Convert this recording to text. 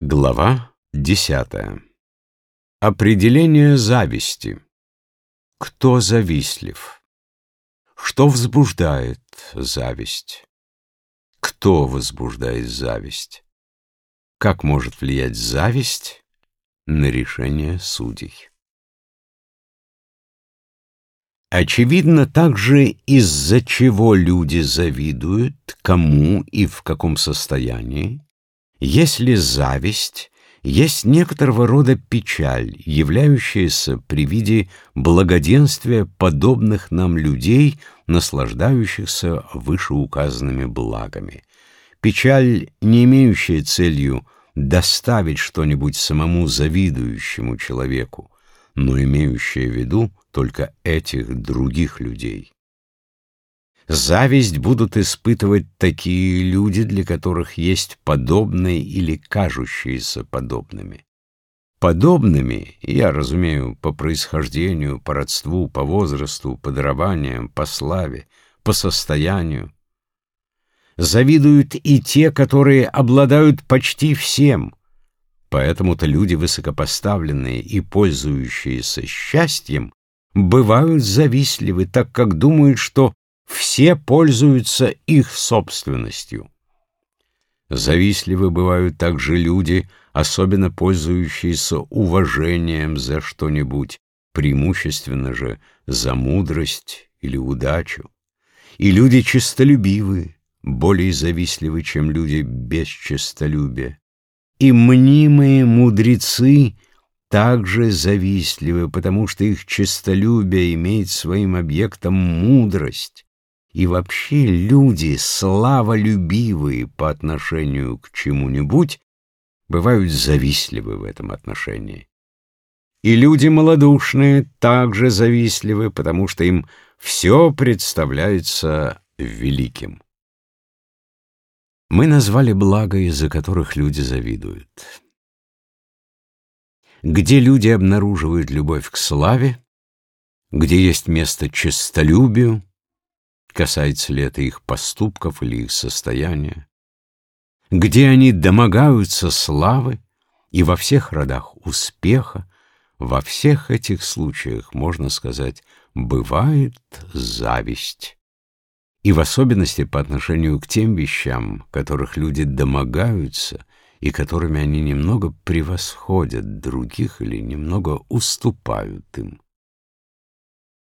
Глава десятая. Определение зависти. Кто завистлив? Что возбуждает зависть? Кто возбуждает зависть? Как может влиять зависть на решение судей? Очевидно также, из-за чего люди завидуют, кому и в каком состоянии, если зависть есть некоторого рода печаль, являющаяся при виде благоденствия подобных нам людей, наслаждающихся вышеуказанными благами. Печаль, не имеющая целью доставить что-нибудь самому завидующему человеку, но имеющая в виду только этих других людей. Зависть будут испытывать такие люди, для которых есть подобные или кажущиеся подобными. Подобными, я разумею, по происхождению, по родству, по возрасту, по дарованиям, по славе, по состоянию. Завидуют и те, которые обладают почти всем. Поэтому-то люди высокопоставленные и пользующиеся счастьем бывают завистливы, так как думают, что все пользуются их собственностью. Завистливы бывают также люди, особенно пользующиеся уважением за что-нибудь, преимущественно же за мудрость или удачу. И люди честолюбивы, более завистливы, чем люди без честолюбия. И мнимые мудрецы также завистливы, потому что их честолюбие имеет своим объектом мудрость, и вообще люди, славолюбивые по отношению к чему-нибудь, бывают завистливы в этом отношении. И люди малодушные также завистливы, потому что им все представляется великим. Мы назвали блага, из-за которых люди завидуют. Где люди обнаруживают любовь к славе, где есть место честолюбию, касается ли это их поступков или их состояния, где они домогаются славы и во всех родах успеха, во всех этих случаях, можно сказать, бывает зависть. И в особенности по отношению к тем вещам, которых люди домогаются и которыми они немного превосходят других или немного уступают им.